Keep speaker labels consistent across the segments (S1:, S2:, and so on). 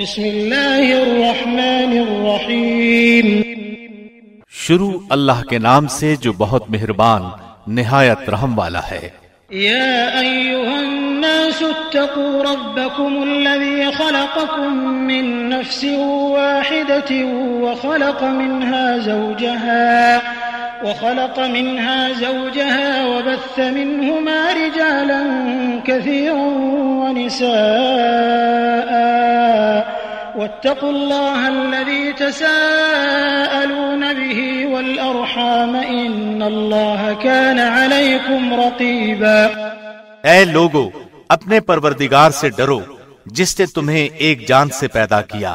S1: بسم اللہ الرحمن الرحیم
S2: شروع اللہ کے نام سے جو بہت مہربان نہایت رحم والا ہے
S1: یا ایوہ الناس اتقوا ربکم الذی خلقکم من نفس واحدت وخلق منها زوجہاں وخلق منها زوجها وبث منهما رجالا كثيرا ونساء واتقوا الله الله الذي تساءلون به والأرحام إن كان عليكم
S2: رقيبا اے لوگو اپنے پروردگار سے ڈرو جس نے تمہیں ایک جان سے پیدا کیا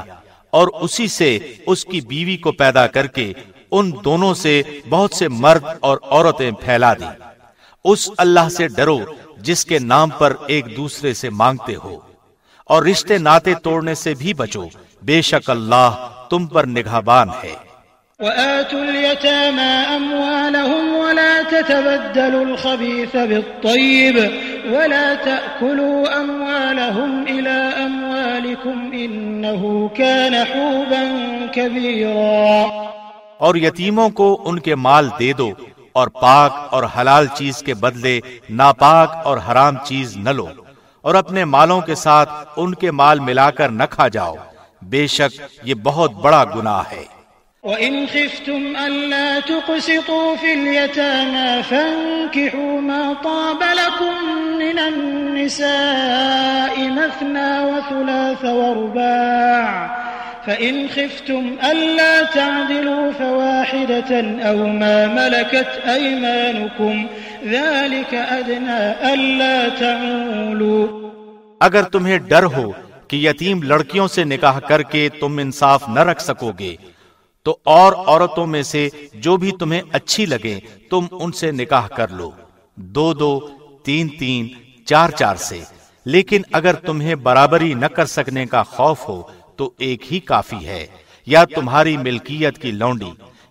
S2: اور اسی سے اس کی بیوی کو پیدا کر کے ان دونوں سے بہت سے مرد اور عورتیں پھیلا دی اس اللہ سے ڈرو جس کے نام پر ایک دوسرے سے مانگتے ہو اور رشتے ناتے توڑنے سے بھی بچو بے شک اللہ تم پر نگاہ بان ہے
S1: وآتوا اليتامى أموالهم ولا تتبدلوا الخبيث بالطيب ولا
S2: تأكلوا
S1: أموالهم إلى أموالكم
S2: إنه كان حوبا كبيرا اور یتیموں کو ان کے مال دے دو اور پاک اور حلال چیز کے بدلے ناپاک اور حرام چیز نہ لو اور اپنے مالوں کے ساتھ ان کے مال ملا کر نہ کھا جاؤ بے شک یہ بہت بڑا گناہ ہے
S1: وَإِنْ خِفْتُمْ أَلَّا تُقْسِطُوا فِي الْيَتَامَا فَانْكِحُوا مَا طَابَ لَكُمْ مِنَ النِّسَاءِ مَثْنَا وَثُلَاثَ وَرُبَاعَ فَإِنْ خِفْتُمْ أَلَّا تَعْدِلُوا واحدة أو ما ملكت أيمانكم ذلك أدنى ألا تعولوا
S2: اگر تمہیں ڈر ہو کہ یتیم لڑکیوں سے نکاح کر کے تم انصاف نہ رکھ سکو گے تو اور عورتوں میں سے جو بھی تمہیں اچھی لگے تم ان سے نکاح کر لو دو دو تین تین چار چار سے لیکن اگر تمہیں برابری نہ کر سکنے کا خوف ہو تو ایک ہی کافی ہے یا تمہاری ملکیت کی لونڈی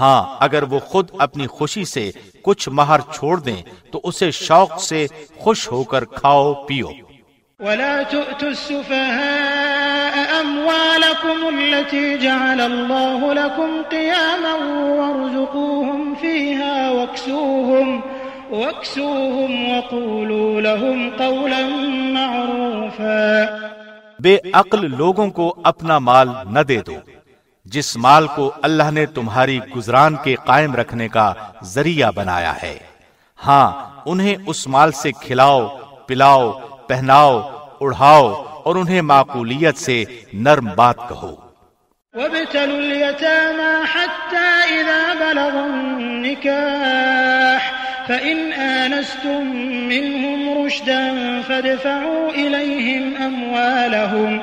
S2: ہاں اگر وہ خود اپنی خوشی سے کچھ مہر چھوڑ دیں تو اسے شوق سے خوش ہو کر کھاؤ پیو
S1: وَلَا تُؤْتُ السُّفَاءَ أَمْوَالَكُمُ الَّتِي جَعَلَ اللَّهُ لَكُمْ قِيَامًا وَارْزُقُوهُمْ فِيهَا وَاكْسُوهُمْ وَاكْسُوهُمْ وَقُولُوا لَهُمْ قَوْلًا
S2: مَعْرُوفًا بے عقل لوگوں کو اپنا مال نہ دے دو جس مال کو اللہ نے تمہاری گزران کے قائم رکھنے کا ذریعہ بنایا ہے ہاں انہیں اس مال سے کھلاؤ پلاؤ پہناؤ اڑھاؤ اور انہیں معقولیت سے نرم بات کہو
S1: وابتلوا اليتامى حتى إذا بلغوا النكاح فإن آنستم منهم رشدا فادفعوا إليهم أموالهم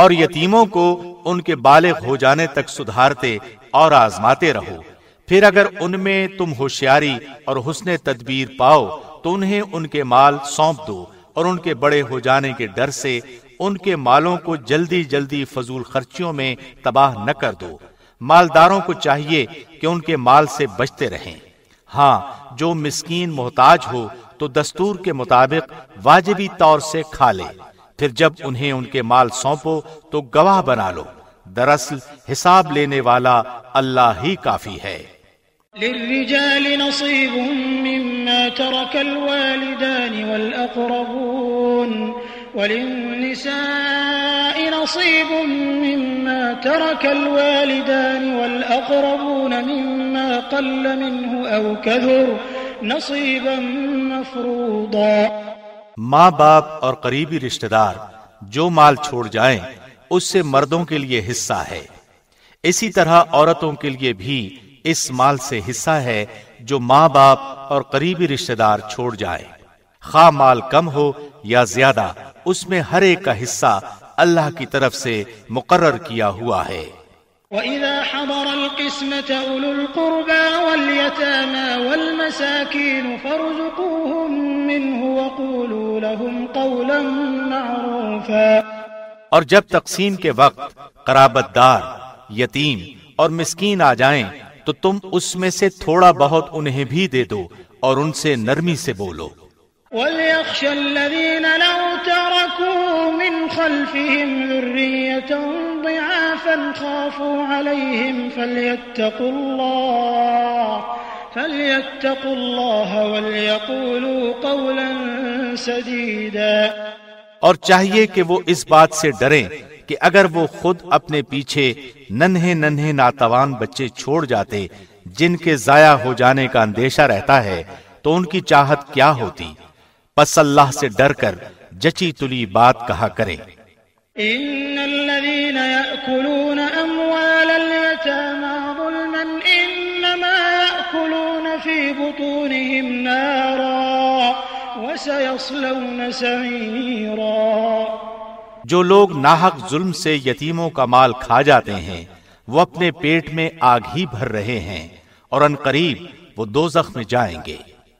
S2: اور یتیموں کو ان کے بالغ ہو جانے تک سدھارتے اور آزماتے رہو پھر اگر ان میں تم ہوشیاری اور حسن تدبیر پاؤ تو انہیں ان کے مال سونپ دو اور ان ان کے کے کے بڑے ہو جانے ڈر سے مالوں کو جلدی جلدی فضول خرچیوں میں تباہ نہ کر دو مالداروں کو چاہیے کہ ان کے مال سے بچتے رہیں ہاں جو مسکین محتاج ہو تو دستور کے مطابق واجبی طور سے کھا لے پھر جب انہیں ان کے مال سونپو تو گواہ بنا لو دراصل حساب لینے والا اللہ ہی کافی ہے
S1: للرجال نصيب نصيب مما مما مما ترك ترك الوالدان الوالدان والأقربون والأقربون وللنساء قل منه أو نصيبا مفروضا
S2: ماں باپ اور قریبی رشتہ دار جو مال چھوڑ جائیں اس سے مردوں کے لیے حصہ ہے اسی طرح عورتوں کے لیے بھی اس مال سے حصہ ہے جو ماں باپ اور قریبی رشتہ دار چھوڑ جائیں خواہ مال کم ہو یا زیادہ اس میں ہر ایک کا حصہ اللہ کی طرف سے مقرر کیا ہوا ہے
S1: وَإِذَا حَضَرَ الْقِسْمَةَ أُولُو الْقُرْبَى وَالْيَتَامَى وَالْمَسَاكِينُ فَارْزُقُوهُمْ مِنْهُ وَقُولُوا لَهُمْ قَوْلًا مَعْرُوفًا
S2: اور جب تقسیم کے وقت قرابت دار یتیم اور مسکین آ جائیں تو تم اس میں سے تھوڑا بہت انہیں بھی دے دو اور ان سے نرمی سے بولو اور چاہیے کہ وہ اس بات سے ڈریں کہ اگر وہ خود اپنے پیچھے ننھے ننھے ناتوان بچے چھوڑ جاتے جن کے ضائع ہو جانے کا اندیشہ رہتا ہے تو ان کی چاہت کیا ہوتی پس اللہ سے ڈر کر جچی تلی بات کہا کریں سعيرا جو لوگ ناحق ظلم سے یتیموں کا مال کھا جاتے ہیں وہ اپنے پیٹ میں آگ ہی بھر رہے ہیں اور ان قریب وہ دو زخم جائیں گے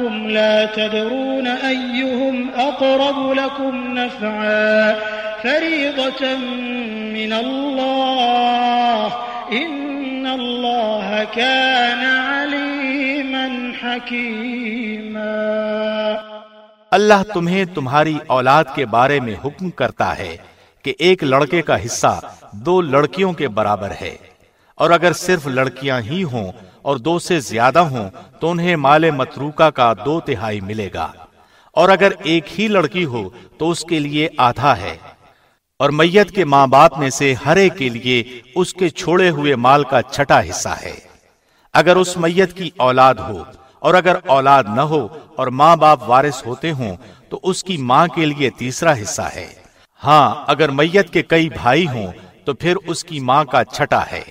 S1: أنكم لا تدرون أيهم أقرب لكم نفعا فريضة من الله إن الله كان عليما حكيما
S2: اللہ تمہیں تمہاری اولاد کے بارے میں حکم کرتا ہے کہ ایک لڑکے کا حصہ دو لڑکیوں کے برابر ہے اور اگر صرف لڑکیاں ہی ہوں اور دو سے زیادہ ہوں تو انہیں مال متروکا کا دو تہائی ملے گا اور اگر ایک ہی لڑکی ہو تو اس کے لیے آدھا ہے اور میت کے ماں باپ میں سے کے کے لیے اس چھوڑے ہوئے مال کا چھٹا حصہ ہے اگر اس میت کی اولاد ہو اور اگر اولاد نہ ہو اور ماں باپ وارث ہوتے ہوں تو اس کی ماں کے لیے تیسرا حصہ ہے ہاں اگر میت کے کئی بھائی ہوں تو پھر اس کی ماں کا چھٹا ہے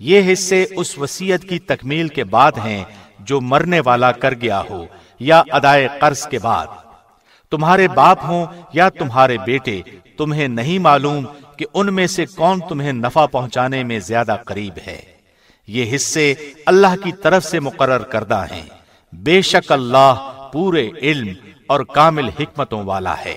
S2: یہ حصے اس وسیعت کی تکمیل کے بعد ہیں جو مرنے والا کر گیا ہو یا ادائے قرض کے بعد تمہارے باپ ہوں یا تمہارے بیٹے تمہیں نہیں معلوم کہ ان میں سے کون تمہیں نفع پہنچانے میں زیادہ قریب ہے یہ حصے اللہ کی طرف سے مقرر کردہ ہیں بے شک اللہ پورے علم اور کامل حکمتوں والا ہے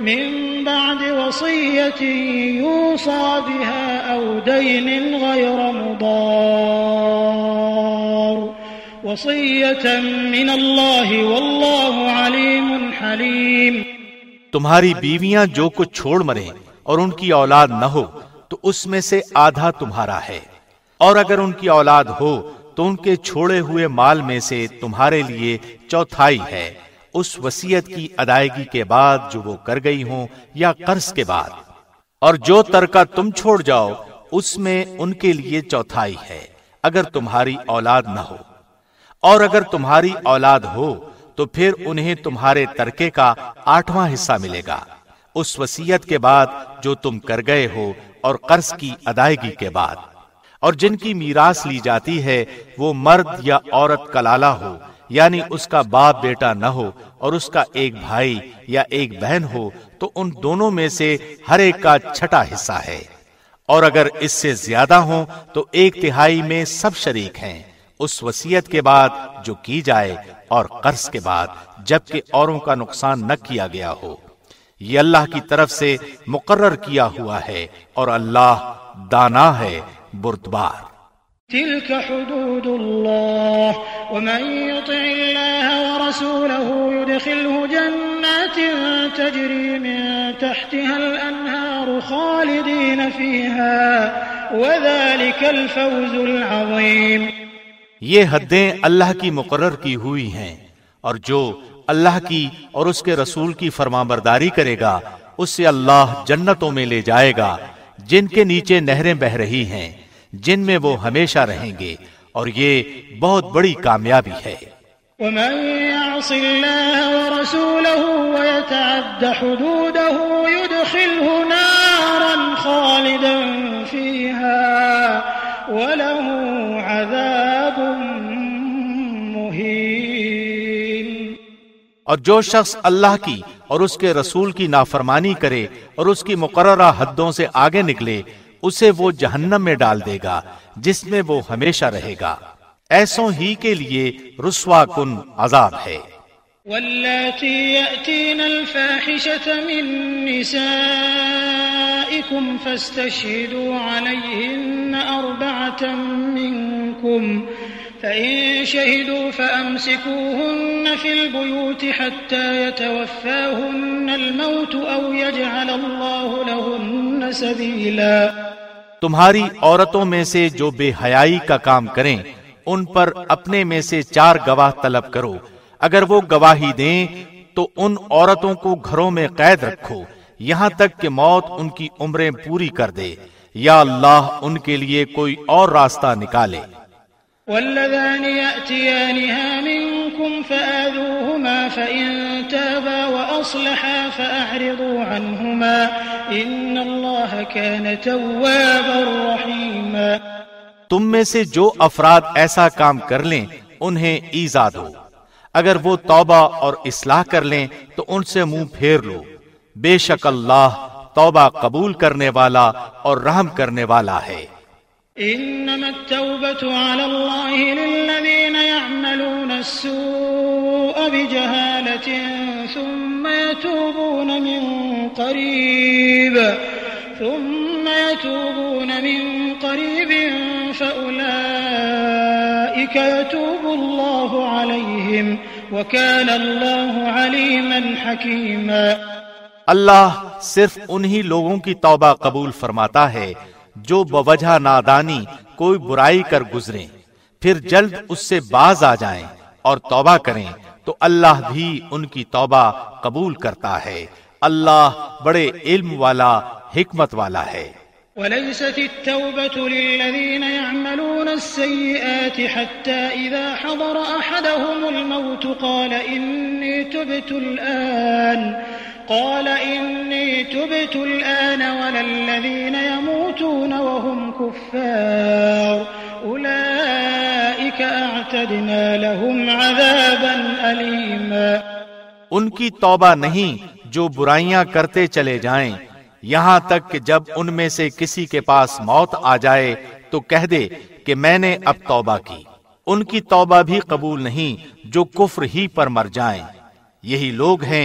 S1: من من بعد وصية وصية يوصى بها أو دين غير مضار الله والله
S2: عليم حليم تمہاری بیویاں جو کچھ چھوڑ مریں اور ان کی اولاد نہ ہو تو اس میں سے آدھا تمہارا ہے اور اگر ان کی اولاد ہو تو ان کے چھوڑے ہوئے مال میں سے تمہارے لیے چوتھائی ہے اس وسیعت کی ادائیگی کے بعد جو وہ کر گئی ہوں یا قرض کے بعد اور جو ترکہ تم چھوڑ جاؤ اس میں ان کے لیے چوتھائی ہے اگر تمہاری اولاد نہ ہو اور اگر تمہاری اولاد ہو تو پھر انہیں تمہارے ترکے کا آٹھواں حصہ ملے گا اس وسیعت کے بعد جو تم کر گئے ہو اور قرض کی ادائیگی کے بعد اور جن کی میراث لی جاتی ہے وہ مرد یا عورت کلالہ ہو یعنی اس کا باپ بیٹا نہ ہو اور اس کا ایک بھائی یا ایک بہن ہو تو ان دونوں میں سے ہر ایک کا چھٹا حصہ ہے اور اگر اس سے زیادہ ہوں تو ایک تہائی میں سب شریک ہیں اس وسیعت کے بعد جو کی جائے اور قرض کے بعد جبکہ اوروں کا نقصان نہ کیا گیا ہو یہ اللہ کی طرف سے مقرر کیا ہوا ہے اور اللہ دانا ہے بردبار
S1: تلك حدود الله ومن يطع الله ورسوله يدخله جنات تجري من تحتها الأنهار
S2: خالدين فيها وذلك الفوز العظيم یہ حدیں اللہ کی مقرر کی ہوئی ہیں اور جو اللہ کی اور اس کے رسول کی فرما برداری کرے گا اس سے اللہ جنتوں میں لے جائے گا جن کے نیچے نہریں بہ رہی ہیں جن میں وہ ہمیشہ رہیں گے اور یہ بہت بڑی کامیابی ہے
S1: ومن يعص الله ورسوله ويتعد حدوده يدخله نارا خالدا فيها وله
S2: عذاب مهين اور جو شخص اللہ کی اور اس کے رسول کی نافرمانی کرے اور اس کی مقررہ حدوں سے آگے نکلے اسے وہ جہنم میں ڈال دے گا جس میں وہ ہمیشہ رہے گا ایسوں ہی کے لیے رسوا کن عذاب ہے
S1: واللاتي يأتين الفاحشة من نسائكم فاستشهدوا عليهن أربعة منكم فاستشهدوا فإن شهدوا فأمسكوهن في البيوت حتى يتوفاهن الموت أو يجعل الله لهن سبيلا
S2: تمہاری عورتوں میں سے جو بے حیائی کا کام کریں ان پر اپنے میں سے چار گواہ طلب کرو اگر وہ گواہی دیں تو ان عورتوں کو گھروں میں قید رکھو یہاں تک کہ موت ان کی عمریں پوری کر دے یا اللہ ان کے لیے کوئی اور راستہ نکالے
S1: والذان يأتيانها منكم فآذوهما فإن تابا وأصلحا فأعرضوا عنهما إن الله كان توابا رحيما
S2: تم میں سے جو افراد ایسا کام کر لیں انہیں ایزا دو اگر وہ توبہ اور اصلاح کر لیں تو ان سے منہ پھیر لو بے شک اللہ توبہ قبول کرنے والا اور رحم کرنے والا ہے
S1: إنما التوبة على الله للذين يعملون السوء بجهالة ثم يتوبون من قريب ثم يتوبون من قريب فأولئك يتوب الله عليهم وكان الله عليما حكيما
S2: اللہ صرف انہی لوگوں کی توبہ قبول فرماتا ہے جو بوجہ نادانی کوئی برائی کر گزریں پھر جلد اس سے باز آ جائیں اور توبہ کریں تو اللہ بھی ان کی توبہ قبول کرتا ہے اللہ بڑے علم والا حکمت والا ہے
S1: وليست التوبة للذين يعملون السيئات حتى إذا حضر أحدهم الموت قال إني تبت الآن قال إني تبت الآن يموتون وهم كفار أولئك أعتدنا لهم عذابا أليما
S2: ان کی توبہ نہیں جو برائیاں کرتے چلے جائیں یہاں تک کہ جب ان میں سے کسی کے پاس موت آ جائے تو کہہ دے کہ میں نے اب توبہ کی ان کی توبہ بھی قبول نہیں جو کفر ہی پر مر جائیں یہی لوگ ہیں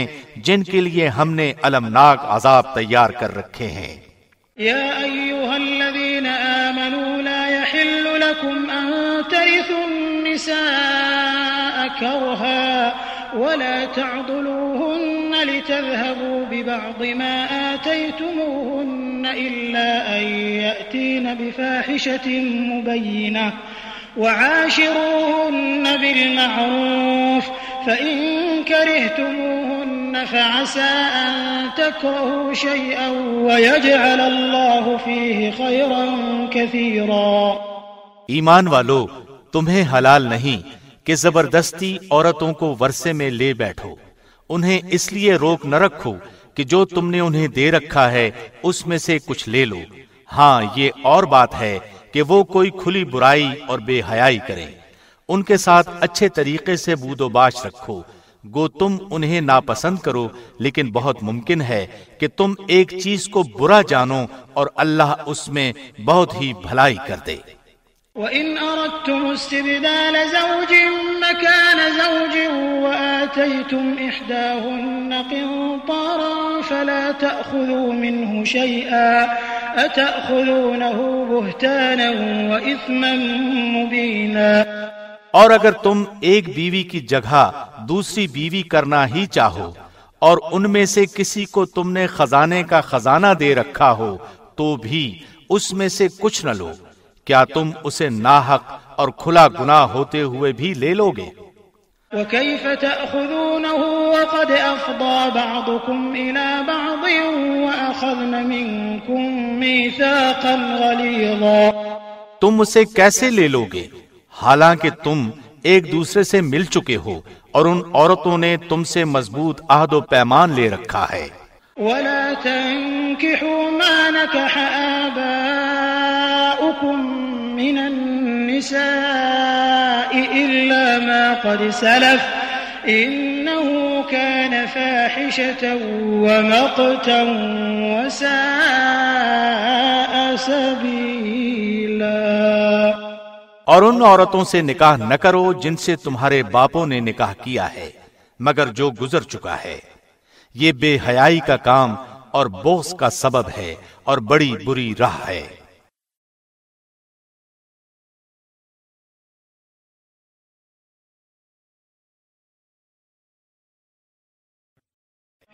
S2: جن کے لیے ہم نے المناک عذاب تیار کر رکھے ہیں
S1: یا ایوہا الذین آمنوا لا يحل لکم ان ترثوا النساء کرہا ولا تعضلوہن لتذهبوا ببعض ما آتیتموہن الا ان یأتین بفاحشة مبینہ وعاشروهن بالمعروف فإن كرهتموهن فعسى أن تكرهوا شيئا ويجعل الله فيه خيرا كثيرا
S2: ایمان والو تمہیں حلال نہیں کہ زبردستی عورتوں کو ورثے میں لے بیٹھو انہیں اس لیے روک نہ رکھو کہ جو تم نے انہیں دے رکھا ہے اس میں سے کچھ لے لو ہاں یہ اور بات ہے کہ وہ کوئی کھلی برائی اور بے حیائی کریں ان کے ساتھ اچھے طریقے سے بود و باش رکھو گو تم انہیں ناپسند کرو لیکن بہت ممکن ہے کہ تم ایک چیز کو برا جانو اور اللہ اس میں بہت ہی بھلائی کر دے
S1: وَإِنْ أَرَدْتُمُ اسْتِبْدَالَ زَوْجٍ مَكَانَ زَوْجٍ وَآتَيْتُمْ إِحْدَاهُنَّ قِنْطَارًا فَلَا تَأْخُذُوا مِنْهُ شَيْئًا
S2: اور اگر تم ایک بیوی کی جگہ دوسری بیوی کرنا ہی چاہو اور ان میں سے کسی کو تم نے خزانے کا خزانہ دے رکھا ہو تو بھی اس میں سے کچھ نہ لو کیا تم اسے ناحق اور کھلا گناہ ہوتے ہوئے بھی لے لو گے
S1: وكيف تأخذونه وقد أفضى بعضكم إلى بعض وأخذن منكم ميثاقا غليظا
S2: تم اسے کیسے لے لوگے حالانکہ تم ایک دوسرے سے مل چکے ہو اور ان عورتوں نے تم سے مضبوط عہد و پیمان لے رکھا ہے
S1: وَلَا تَنْكِحُوا مَا نَكَحَ آبَاؤُكُمْ مِنَ النِّسَاءِ إلا ما قد سلف إنه كان فاحشة ومقتا وساء سبيلا
S2: اور ان عورتوں سے نکاح نہ کرو جن سے تمہارے باپوں نے نکاح کیا ہے مگر جو گزر چکا ہے یہ بے حیائی کا کام اور بوس کا سبب ہے اور بڑی بری راہ ہے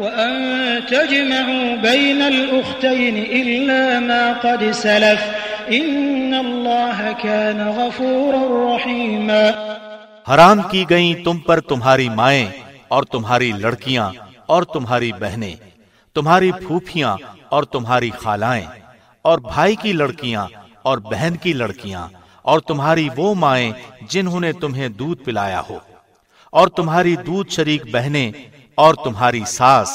S1: وأن تجمعوا بين الأختين إلا ما قد سلف إن الله كان غفورا رحيما
S2: حرام کی گئیں تم پر تمہاری مائیں اور تمہاری لڑکیاں اور تمہاری بہنیں تمہاری پھوپھیاں اور تمہاری خالائیں اور بھائی کی لڑکیاں اور بہن کی لڑکیاں اور تمہاری وہ مائیں جنہوں نے تمہیں دودھ پلایا ہو اور تمہاری دودھ شریک بہنیں اور تمہاری ساس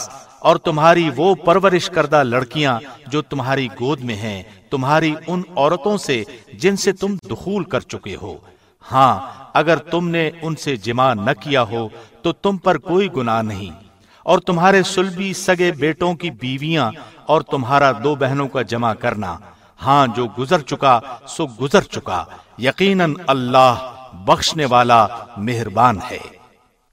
S2: اور تمہاری وہ پرورش کردہ لڑکیاں جو تمہاری گود میں ہیں تمہاری ان عورتوں سے جن سے تم دخول کر چکے ہو ہاں اگر تم نے ان سے جمع نہ کیا ہو تو تم پر کوئی گناہ نہیں اور تمہارے سلبی سگے بیٹوں کی بیویاں اور تمہارا دو بہنوں کا جمع کرنا ہاں جو گزر چکا سو گزر چکا یقیناً اللہ بخشنے والا مہربان ہے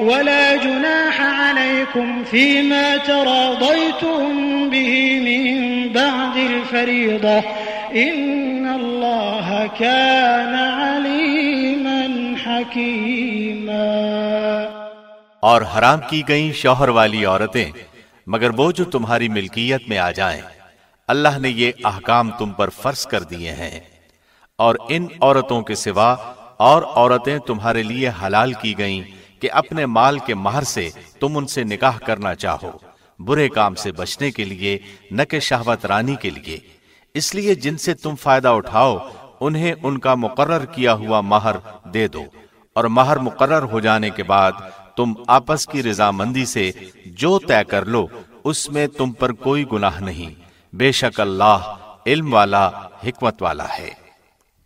S1: ولا جناح عليكم فيما تراضيتم به من بعد الفريضة إن الله كان عليما حكيما
S2: اور حرام کی گئیں شوہر والی عورتیں مگر وہ جو تمہاری ملکیت میں آ جائیں اللہ نے یہ احکام تم پر فرض کر دیے ہیں اور ان عورتوں کے سوا اور عورتیں تمہارے لیے حلال کی گئیں کہ اپنے مال کے مہر سے تم ان سے نکاح کرنا چاہو برے کام سے بچنے کے لیے نہ کہ شہوت رانی کے لیے اس لیے جن سے تم فائدہ اٹھاؤ انہیں ان کا مقرر کیا ہوا مہر دے دو اور مہر مقرر ہو جانے کے بعد تم آپس کی رضامندی سے جو طے کر لو اس میں تم پر کوئی گناہ نہیں بے شک اللہ علم والا حکمت والا ہے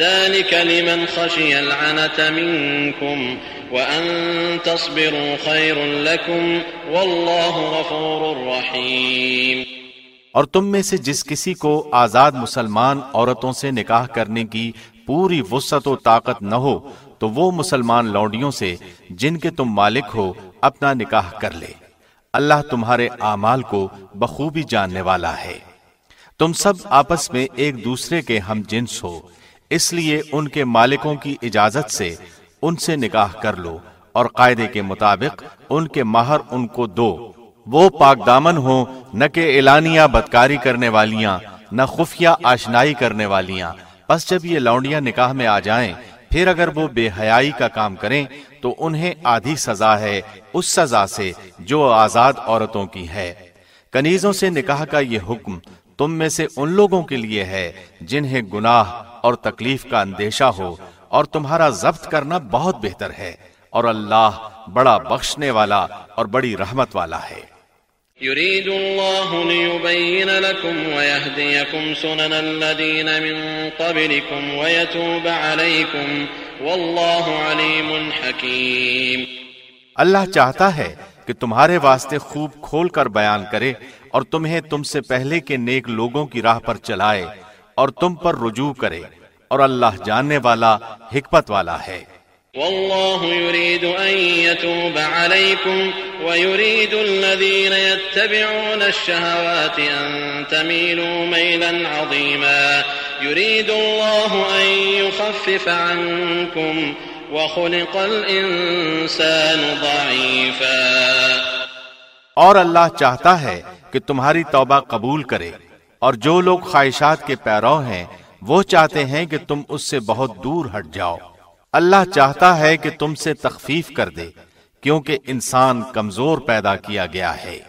S3: ذلك لمن خشي العنة منكم وأن تصبروا خير لكم والله غفور رحيم
S2: اور تم میں سے جس کسی کو آزاد مسلمان عورتوں سے نکاح کرنے کی پوری وسط و طاقت نہ ہو تو وہ مسلمان لونڈیوں سے جن کے تم مالک ہو اپنا نکاح کر لے اللہ تمہارے اعمال کو بخوبی جاننے والا ہے تم سب آپس میں ایک دوسرے کے ہم جنس ہو اس لیے ان کے مالکوں کی اجازت سے ان سے نکاح کر لو اور قائدے کے مطابق ان کے مہر ان کو دو وہ پاک دامن ہوں نہ کہ اعلانیہ بدکاری کرنے والیاں نہ خفیہ آشنائی کرنے والیاں پس جب یہ لونڈیاں نکاح میں آ جائیں پھر اگر وہ بے حیائی کا کام کریں تو انہیں آدھی سزا ہے اس سزا سے جو آزاد عورتوں کی ہے کنیزوں سے نکاح کا یہ حکم تم میں سے ان لوگوں کے لیے ہے جنہیں گناہ اور تکلیف کا اندیشہ ہو اور تمہارا ضبط کرنا بہت بہتر ہے اور اللہ بڑا بخشنے والا اور بڑی رحمت والا ہے
S3: يريد الله ليبين لكم ويهديكم سنن الذين من قبلكم ويتوب عليكم والله عليم حكيم
S2: اللہ چاہتا ہے کہ تمہارے واسطے خوب کھول کر بیان کرے اور تمہیں تم سے پہلے کے نیک لوگوں کی راہ پر چلائے اور تم پر رجوع کرے اور اللہ جاننے والا حکمت والا ہے
S1: والله
S3: يريد ان يتوب عليكم ويريد الذين يتبعون الشهوات ان تميلوا ميلا عظيما يريد الله ان يخفف عنكم وخلق الانسان ضعيفا
S2: اور اللہ چاہتا ہے کہ تمہاری توبہ قبول کرے اور جو لوگ خواہشات کے پیرو ہیں وہ چاہتے ہیں کہ تم اس سے بہت دور ہٹ جاؤ اللہ چاہتا ہے کہ تم سے تخفیف کر دے کیونکہ انسان کمزور پیدا کیا گیا ہے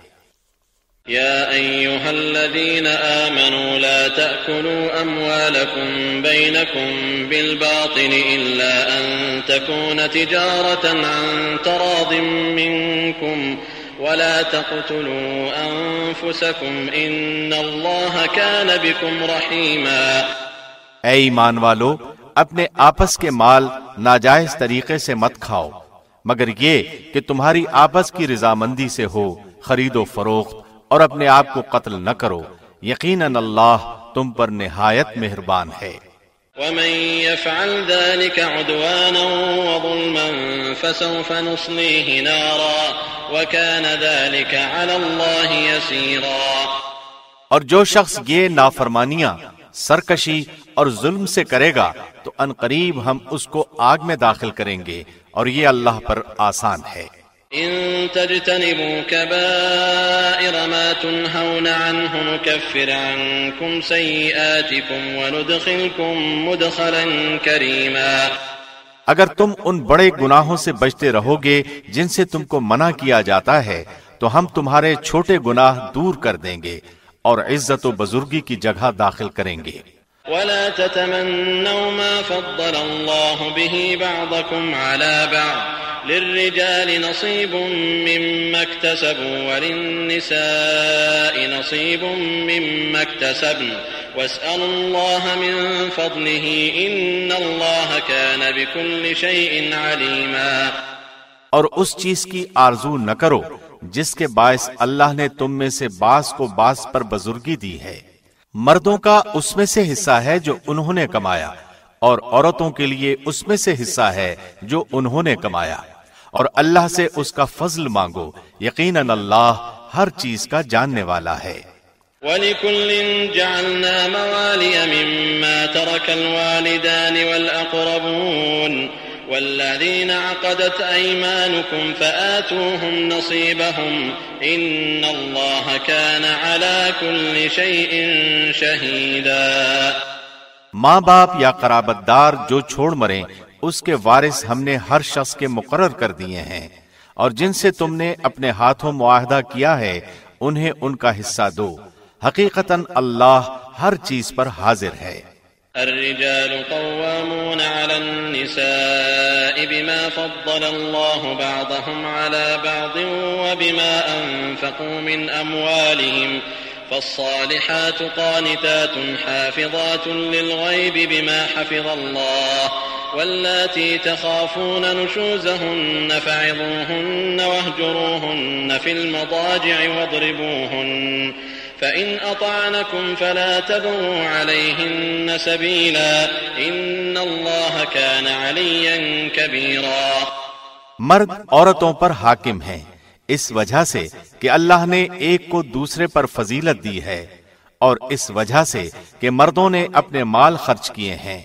S3: يا ايها الذين امنوا لا تاكلوا اموالكم بينكم بالباطل الا ان تكون تجاره عن تراض منكم ولا تقتلوا انفسكم ان الله كان بكم رحيما
S2: اے ایمان والو اپنے آپس کے مال ناجائز طریقے سے مت کھاؤ مگر یہ کہ تمہاری آپس کی رضامندی سے ہو خرید و فروخت اور اپنے آپ کو قتل نہ کرو یقیناً اللہ تم پر نہایت مہربان ہے
S3: ومن يفعل ذلك عدوانا وظلما فسوف نصليه نارا وكان ذلك على الله يسيرا
S2: اور جو شخص یہ نافرمانیاں سرکشی اور ظلم سے کرے گا تو ان قریب ہم اس کو آگ میں داخل کریں گے اور یہ اللہ پر آسان ہے
S3: إن تجتنبوا كبائر ما تنهون عنه نكفر عنكم سيئاتكم وندخلكم مدخلا كريما
S2: اگر تم ان بڑے گناہوں سے بچتے رہو گے جن سے تم کو منع کیا جاتا ہے تو ہم تمہارے چھوٹے گناہ دور کر دیں گے اور عزت و بزرگی کی جگہ داخل کریں گے
S3: ولا تتمنوا ما فضل الله به بعضكم على بعض للرجال نصيب مما اكتسبوا وللنساء نصيب مما اكتسبن واسألوا الله من فضله إن الله كان بكل شيء عليما
S2: اور اس چیز کی آرزو نہ کرو جس کے باعث اللہ نے تم میں سے بعض کو بعض پر بزرگی دی ہے مردوں کا اس میں سے حصہ ہے جو انہوں نے کمایا اور عورتوں کے لیے اس میں سے حصہ ہے جو انہوں نے کمایا اور اللہ سے اس کا فضل مانگو یقیناً اللہ ہر چیز کا جاننے والا ہے
S3: والذين عقدت أيمانكم فآتوهم نصيبهم إن الله كان على كل شيء
S2: شهيدا ماں باپ یا قرابت دار جو چھوڑ مرے اس کے وارث ہم نے ہر شخص کے مقرر کر دیے ہیں اور جن سے تم نے اپنے ہاتھوں معاہدہ کیا ہے انہیں ان کا حصہ دو حقیقتا اللہ ہر چیز پر حاضر ہے
S3: الرجال قوامون على النساء بما فضل الله بعضهم على بعض وبما أنفقوا من أموالهم فالصالحات قانتات حافظات للغيب بما حفظ الله واللاتي تخافون نشوزهن فعظوهن واهجروهن في المضاجع واضربوهن فإن أطعنكم فلا تبعوا عليهن سبيلا إن الله كان عليا كبيرا
S2: مرد عورتوں پر حاکم ہیں اس وجہ سے کہ اللہ نے ایک کو دوسرے پر فضیلت دی ہے اور اس وجہ سے کہ مردوں نے اپنے مال خرچ کیے ہیں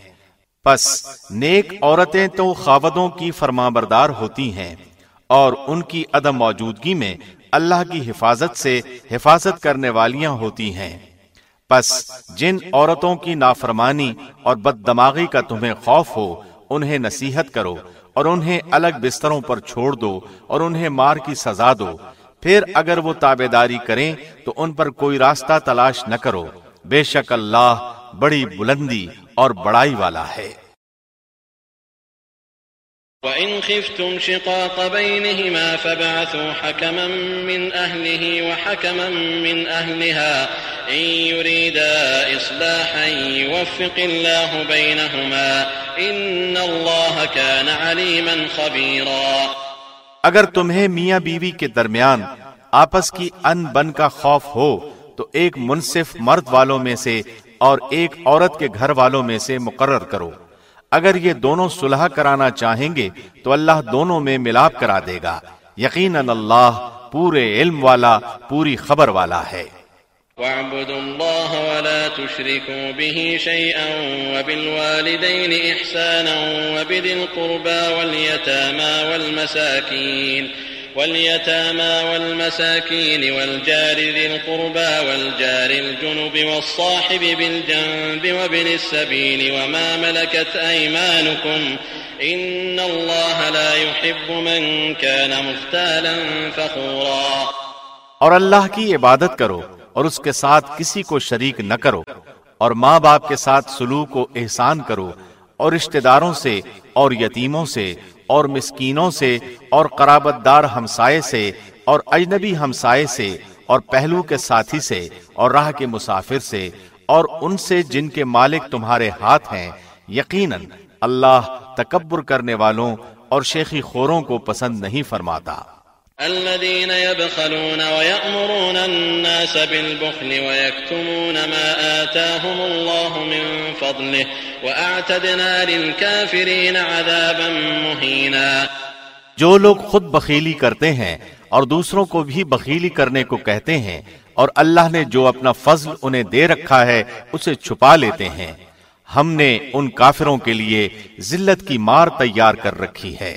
S2: پس نیک عورتیں تو خاوتوں کی فرما بردار ہوتی ہیں اور ان کی عدم موجودگی میں اللہ کی حفاظت سے حفاظت کرنے والیاں ہوتی ہیں پس جن عورتوں کی نافرمانی اور بد دماغی کا تمہیں خوف ہو انہیں نصیحت کرو اور انہیں الگ بستروں پر چھوڑ دو اور انہیں مار کی سزا دو پھر اگر وہ تابے داری کریں تو ان پر کوئی راستہ تلاش نہ کرو بے شک اللہ بڑی بلندی اور بڑائی والا ہے وَإِنْ خِفْتُمْ
S3: شِقَاقَ بَيْنِهِمَا فَبَعَثُوا حَكَمًا مِنْ أَهْلِهِ وَحَكَمًا مِنْ أَهْلِهَا إِنْ يُرِيدَا إِصْلَاحًا يُوَفِّقِ اللَّهُ بَيْنَهُمَا إِنَّ اللَّهَ كَانَ عَلِيمًا خَبِيرًا
S2: اگر تمہیں میاں بیوی کے درمیان آپس کی ان بن کا خوف ہو تو ایک منصف مرد والوں میں سے اور ایک عورت کے گھر والوں میں سے مقرر کرو اگر یہ دونوں صلح کرانا چاہیں گے تو اللہ دونوں میں ملاب کرا دے گا یقیناً اللہ پورے علم والا پوری خبر والا ہے
S3: وَاعْبُدُوا اللَّهَ وَلَا تُشْرِكُوا بِهِ شَيْئًا وَبِالْوَالِدَيْنِ إِحْسَانًا وَبِذِي الْقُرْبَى وَالْيَتَامَى وَالْمَسَاكِينَ واليتامى والمساكين والجار ذي القربى والجار الجنب والصاحب بالجنب وابن السبيل وما ملكت أيمانكم إن الله لا يحب من كان مختالا فخورا
S2: اور اللہ کی عبادت کرو اور اس کے ساتھ کسی کو شریک نہ کرو اور ماں باپ کے ساتھ سلوک و احسان کرو اور رشتہ داروں سے اور یتیموں سے اور مسکینوں سے اور قرابت دار ہمسائے سے اور اجنبی ہمسائے سے اور پہلو کے ساتھی سے اور راہ کے مسافر سے اور ان سے جن کے مالک تمہارے ہاتھ ہیں یقیناً اللہ تکبر کرنے والوں اور شیخی خوروں کو پسند نہیں فرماتا
S3: الذين يبخلون ويأمرون الناس بالبخل ويكتمون ما آتاهم الله من فضله وأعتدنا للكافرين عذابا مهينا
S2: جو لوگ خود بخیلی کرتے ہیں اور دوسروں کو بھی بخیلی کرنے کو کہتے ہیں اور اللہ نے جو اپنا فضل انہیں دے رکھا ہے اسے چھپا لیتے ہیں ہم نے ان کافروں کے لیے ذلت کی مار تیار کر رکھی ہے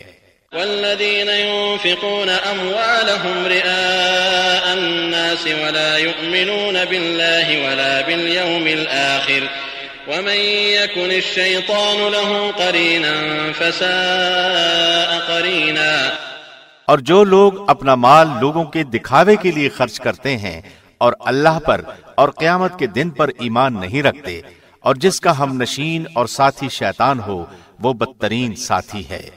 S3: والذين ينفقون أموالهم رئاء الناس ولا يؤمنون بالله ولا باليوم الآخر ومن يكن الشيطان له قرينا فساء قرينا
S2: اور جو لوگ اپنا مال لوگوں کے دکھاوے کے لیے خرچ کرتے ہیں اور اللہ پر اور قیامت کے دن پر ایمان نہیں رکھتے اور جس کا ہم نشین اور ساتھی شیطان ہو وہ بدترین ساتھی ہے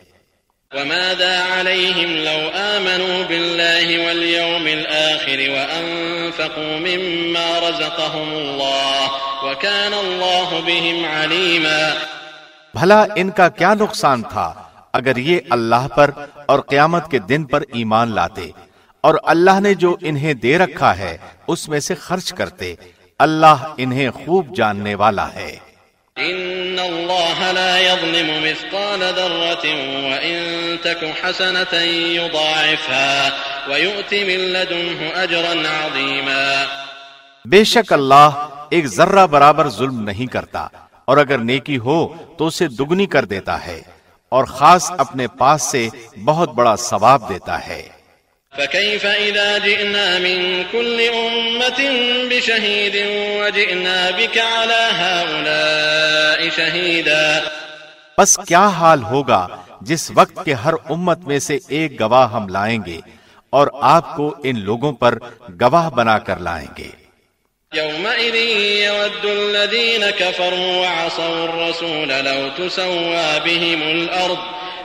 S3: وماذا عليهم لو آمنوا بالله واليوم الآخر وأنفقوا مما رزقهم الله وكان الله بهم
S2: عليما بھلا ان کا کیا نقصان تھا اگر یہ اللہ پر اور قیامت کے دن پر ایمان لاتے اور اللہ نے جو انہیں دے رکھا ہے اس میں سے خرچ کرتے اللہ انہیں خوب جاننے والا ہے
S3: الله لا يظلم مثقال ذرة وإن تك حسنة يضاعفها ويؤت من لدنه أجرا عظيما
S2: بے شک اللہ ایک ذرہ برابر ظلم نہیں کرتا اور اگر نیکی ہو تو اسے دگنی کر دیتا ہے اور خاص اپنے پاس سے بہت بڑا ثواب دیتا ہے
S3: فكيف إذا جئنا من كل أمة بشهيد وجئنا بك على هؤلاء شهيدا
S2: پس کیا حال ہوگا جس وقت کے ہر امت میں سے ایک گواہ ہم لائیں گے اور آپ کو ان لوگوں پر گواہ بنا کر لائیں گے
S3: يَوْمَئِذٍ يَوَدُّ الَّذِينَ كَفَرُوا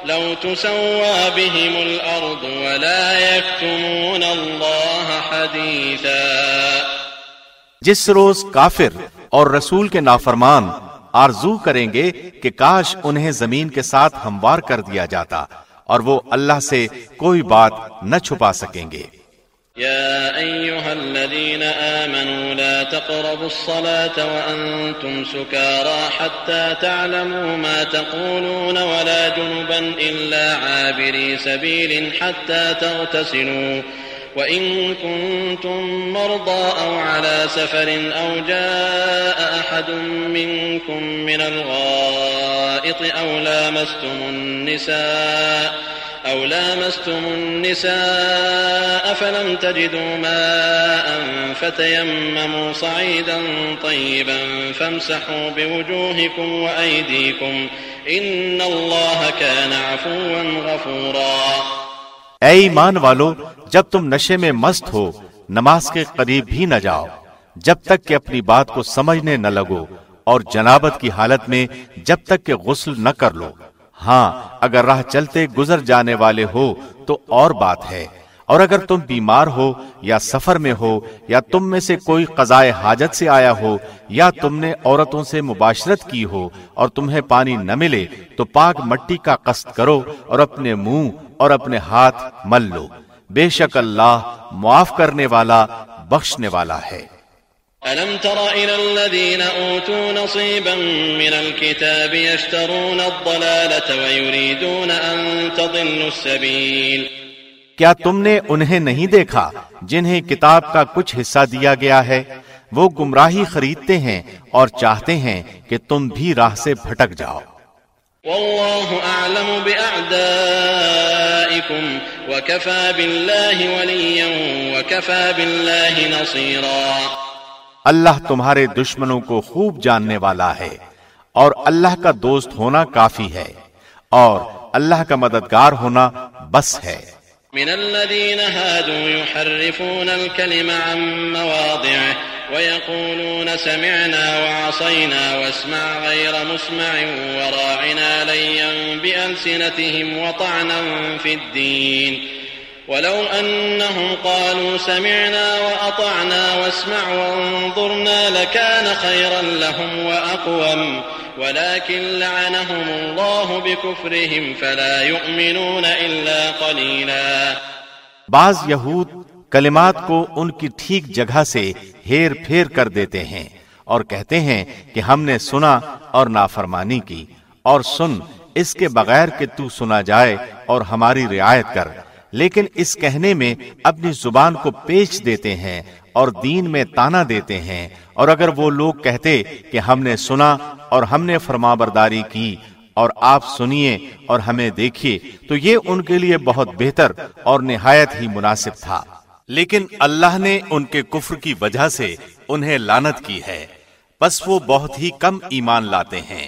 S3: لو بهم ولا يكتمون الله حديثا
S2: جس روز کافر اور رسول کے نافرمان آرزو کریں گے کہ کاش انہیں زمین کے ساتھ ہموار کر دیا جاتا اور وہ اللہ سے کوئی بات نہ چھپا سکیں گے
S3: يا أيها الذين آمنوا لا تقربوا الصلاة وأنتم سكارا حتى تعلموا ما تقولون ولا جنبا إلا عابري سبيل حتى تغتسلوا وإن كنتم مرضى أو على سفر أو جاء أحد منكم من الغائط أو لامستم النساء أو لامستم النساء فلم تجدوا ماء فتيمموا صعيدا طيبا فامسحوا بوجوهكم وأيديكم إن الله كان عفوا غفورا
S2: اے ایمان والو جب تم نشے میں مست ہو نماز کے قریب بھی نہ جاؤ جب تک کہ اپنی بات کو سمجھنے نہ لگو اور جنابت کی حالت میں جب تک کہ غسل نہ کر لو ہاں اگر راہ چلتے گزر جانے والے ہو تو اور بات ہے اور اگر تم بیمار ہو یا سفر میں ہو یا تم میں سے کوئی قضاء حاجت سے آیا ہو یا تم نے عورتوں سے مباشرت کی ہو اور تمہیں پانی نہ ملے تو پاک مٹی کا قصد کرو اور اپنے منہ اور اپنے ہاتھ مل لو بے شک اللہ معاف کرنے والا بخشنے والا ہے
S3: ألم تر إلى الذين أوتوا نصيبا من الكتاب يشترون الضلالة ويريدون أن تضلوا
S2: السبيل کیا تم نے انہیں نہیں دیکھا جنہیں کتاب کا کچھ حصہ دیا گیا ہے وہ گمراہی خریدتے ہیں اور چاہتے ہیں کہ تم بھی راہ سے بھٹک جاؤ اللہ تمہارے دشمنوں کو خوب جاننے والا ہے اور اللہ کا دوست ہونا کافی ہے اور اللہ کا مددگار ہونا بس ہے
S3: من الذين هادوا يحرفون الكلم عن مواضعه ويقولون سمعنا وعصينا واسمع غير مسمع وراعنا ليا بألسنتهم وطعنا في الدين ولو أنهم قالوا سمعنا وأطعنا واسمع وانظرنا لكان خيرا لهم وأقوم ولكن لعنهم الله بكفرهم فلا يؤمنون إلا قليلا
S2: بعض يهود کلمات کو ان کی ٹھیک جگہ سے ہیر پھیر کر دیتے ہیں اور کہتے ہیں کہ ہم نے سنا اور نافرمانی کی اور سن اس کے بغیر کہ تو سنا جائے اور ہماری رعایت کر لیکن اس کہنے میں اپنی زبان کو پیچ دیتے ہیں اور دین میں تانا دیتے ہیں اور اگر وہ لوگ کہتے کہ ہم نے سنا اور ہم نے فرما برداری کی اور آپ سنیے اور ہمیں دیکھیے تو یہ ان کے لیے بہت بہتر اور نہایت ہی مناسب تھا لیکن اللہ نے ان کے کفر کی وجہ سے انہیں لانت کی ہے بس وہ بہت ہی کم ایمان لاتے ہیں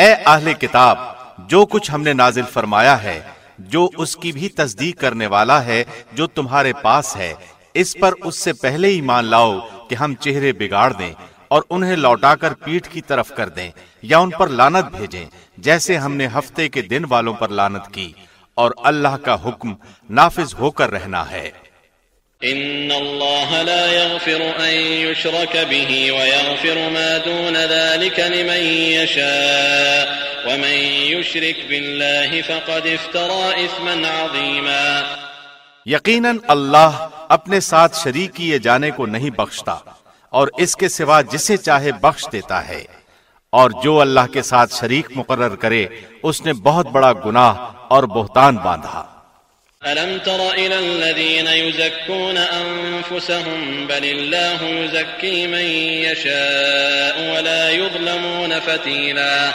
S2: اے اہل کتاب جو کچھ ہم نے نازل فرمایا ہے جو اس کی بھی تصدیق کرنے والا ہے جو تمہارے پاس ہے اس پر اس سے پہلے ہی مان لاؤ کہ ہم چہرے بگاڑ دیں اور انہیں لوٹا کر پیٹ کی طرف کر دیں یا ان پر لانت بھیجیں جیسے ہم نے ہفتے کے دن والوں پر لانت کی اور اللہ کا حکم نافذ ہو کر رہنا ہے
S3: ان الله لا يغفر ان يشرك به ويغفر ما دون ذلك لمن يشاء ومن يشرك بالله فقد افترى اثما عظيما
S2: یقینا اللہ اپنے ساتھ شریک کیے جانے کو نہیں بخشتا اور اس کے سوا جسے چاہے بخش دیتا ہے اور جو اللہ کے ساتھ شریک مقرر کرے اس نے بہت بڑا گناہ اور بہتان باندھا
S3: ألم تر إلى الذين يزكون أنفسهم بل الله يزكي من يشاء ولا يظلمون فتيلا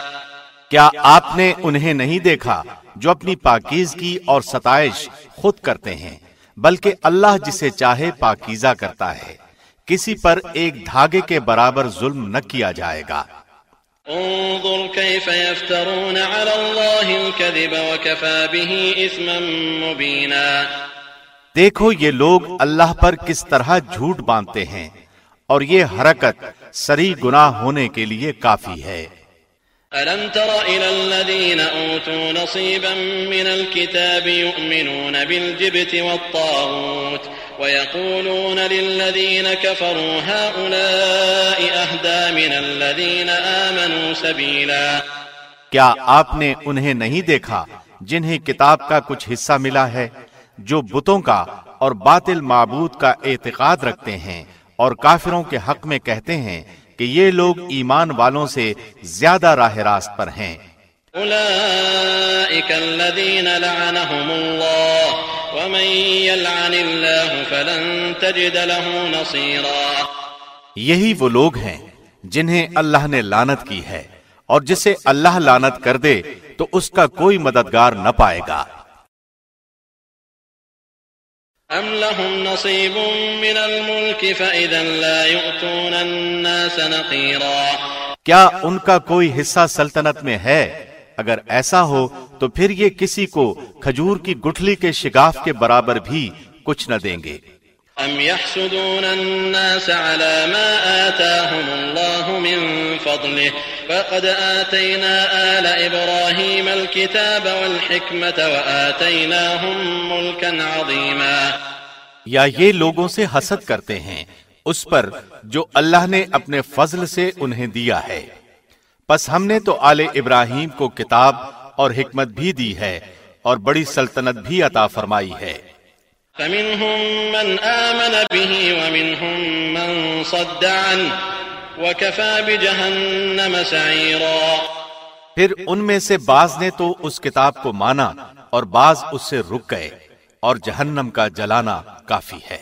S2: کیا آپ نے انہیں نہیں دیکھا جو اپنی پاکیزگی اور ستائش خود کرتے ہیں بلکہ اللہ جسے چاہے پاکیزہ کرتا ہے کسی پر ایک دھاگے کے برابر ظلم نہ کیا جائے گا
S3: انظر كيف يفترون على الله الكذب
S2: وكفى به اسما مبينا دیکھو یہ لوگ اللہ پر کس طرح جھوٹ باندھتے ہیں اور یہ حرکت سری گناہ ہونے کے لیے کافی ہے
S3: الم تر الى الذين اوتوا نصيبا من الكتاب يؤمنون بالجبت والطاغوت ويقولون للذين كفروا هؤلاء أهدا من الذين آمنوا سبيلا
S2: کیا آپ نے انہیں نہیں دیکھا جنہیں کتاب کا کچھ حصہ ملا ہے جو بتوں کا اور باطل معبود کا اعتقاد رکھتے ہیں اور کافروں کے حق میں کہتے ہیں کہ یہ لوگ ایمان والوں سے زیادہ راہ راست پر ہیں
S3: أولئك الذين لعنهم الله ومن يلعن الله فلن تجد له نصيرا
S2: یہی وہ لوگ ہیں جنہیں اللہ نے لانت کی ہے اور جسے اللہ لانت کر دے تو اس کا کوئی مددگار نہ پائے گا ام لهم نصیب من الملک
S3: فإذن لا يؤتون الناس نقیرا
S2: کیا ان کا کوئی حصہ سلطنت میں ہے اگر ایسا ہو تو پھر یہ کسی کو کھجور کی گٹھلی کے شگاف کے برابر بھی کچھ نہ دیں گے
S3: ام يحسدون الناس على ما آتاهم الله من فضله فقد آتينا آل إبراهيم الكتاب والحكمة وآتيناهم ملكا عظيما
S2: یا یہ لوگوں سے حسد کرتے ہیں اس پر جو اللہ نے اپنے فضل سے انہیں دیا ہے پس ہم نے تو آل ابراہیم کو کتاب اور حکمت بھی دی ہے اور بڑی سلطنت بھی عطا فرمائی ہے
S3: فَمِنْهُمْ مَنْ آمَنَ بِهِ وَمِنْهُمْ مَنْ صَدَّ عَنْ وَكَفَى بِجَهَنَّمَ
S2: سَعِيرًا پھر ان میں سے بعض نے تو اس کتاب کو مانا اور بعض اس سے رک گئے اور جہنم کا جلانا کافی ہے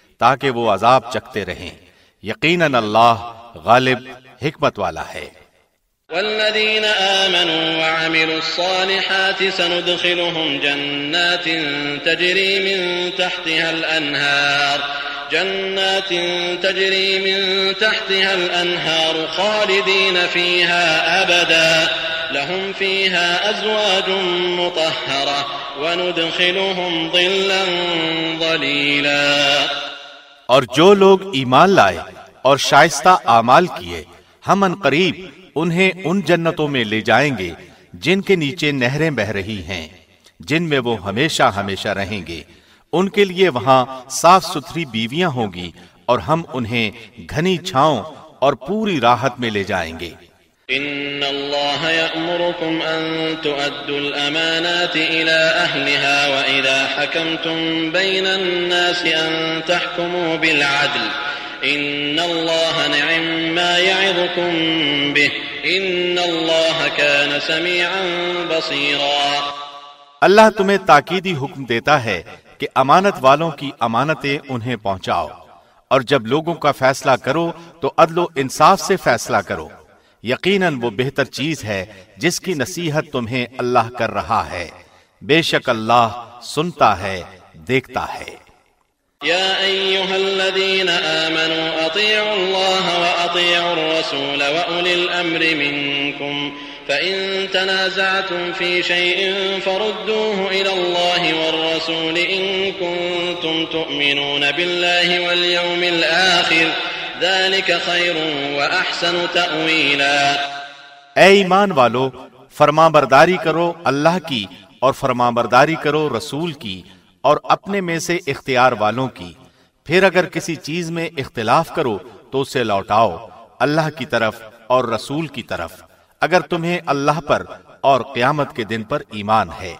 S2: تاکہ وہ عذاب چکتے رہیں یقیناً اللہ غالب حکمت والا ہے
S3: والذین آمنوا وعملوا الصالحات سندخلهم جنات تجری من تحتها الانہار جنات تجری من تحتها الانہار خالدین فیہا ابدا لهم فیہا ازواج مطہرہ وندخلهم ظلا ظلیلا
S2: اور جو لوگ ایمان لائے اور شائستہ اعمال کیے ہم ان ان قریب انہیں جنتوں میں لے جائیں گے جن کے نیچے نہریں بہ رہی ہیں جن میں وہ ہمیشہ ہمیشہ رہیں گے ان کے لیے وہاں صاف ستھری بیویاں ہوں گی اور ہم انہیں گھنی چھاؤں اور پوری راحت میں لے جائیں گے
S3: ان ان ان ان ان الله الله الله يأمركم تؤدوا الامانات الى اهلها واذا حكمتم بين الناس تحكموا بالعدل يعظكم به كان سميعا بصيرا
S2: اللہ تمہیں تاکیدی حکم دیتا ہے کہ امانت والوں کی امانتیں انہیں پہنچاؤ اور جب لوگوں کا فیصلہ کرو تو عدل و انصاف سے فیصلہ کرو یقیناً وہ بہتر چیز ہے جس کی نصیحت تمہیں اللہ کر رہا ہے بے شک اللہ سنتا ہے دیکھتا ہے
S3: یا ایوہا الذین آمنوا اطیعوا اللہ و اطیعوا الرسول و اولی الامر منکم فَإِن تَنَازَعْتُمْ فِي شَيْءٍ فَرُدُّوهُ إِلَى اللَّهِ وَالرَّسُولِ إِن كُنتُمْ تُؤْمِنُونَ بِاللَّهِ وَالْيَوْمِ الْآخِرِ
S2: اے ایمان والو فرما برداری کرو اللہ کی اور فرما برداری کرو رسول کی اور اپنے میں سے اختیار والوں کی پھر اگر کسی چیز میں اختلاف کرو تو اسے لوٹاؤ اللہ کی طرف اور رسول کی طرف اگر تمہیں اللہ پر اور قیامت کے دن پر ایمان ہے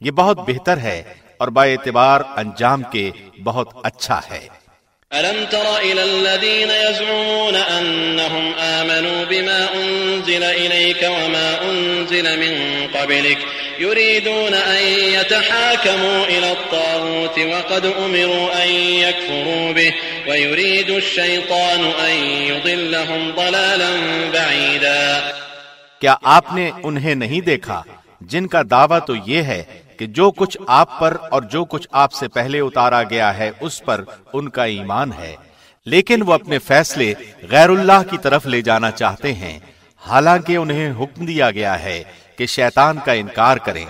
S2: یہ بہت بہتر ہے اور با اعتبار انجام کے بہت اچھا ہے
S3: ألم تر إلى الذين يزعمون أنهم آمنوا بما أنزل إليك وما أنزل من قبلك يريدون أن يتحاكموا إلى الطاروت وقد أمروا أن يكفروا به ويريد الشيطان أن يضلهم ضلالا بعيدا
S2: کیا آپ نے انہیں نہیں دیکھا جن کا دعویٰ تو یہ ہے کہ جو کچھ آپ پر اور جو کچھ آپ سے پہلے اتارا گیا ہے اس پر ان کا ایمان ہے لیکن وہ اپنے فیصلے غیر اللہ کی طرف لے جانا چاہتے ہیں حالانکہ انہیں حکم دیا گیا ہے کہ شیطان کا انکار کریں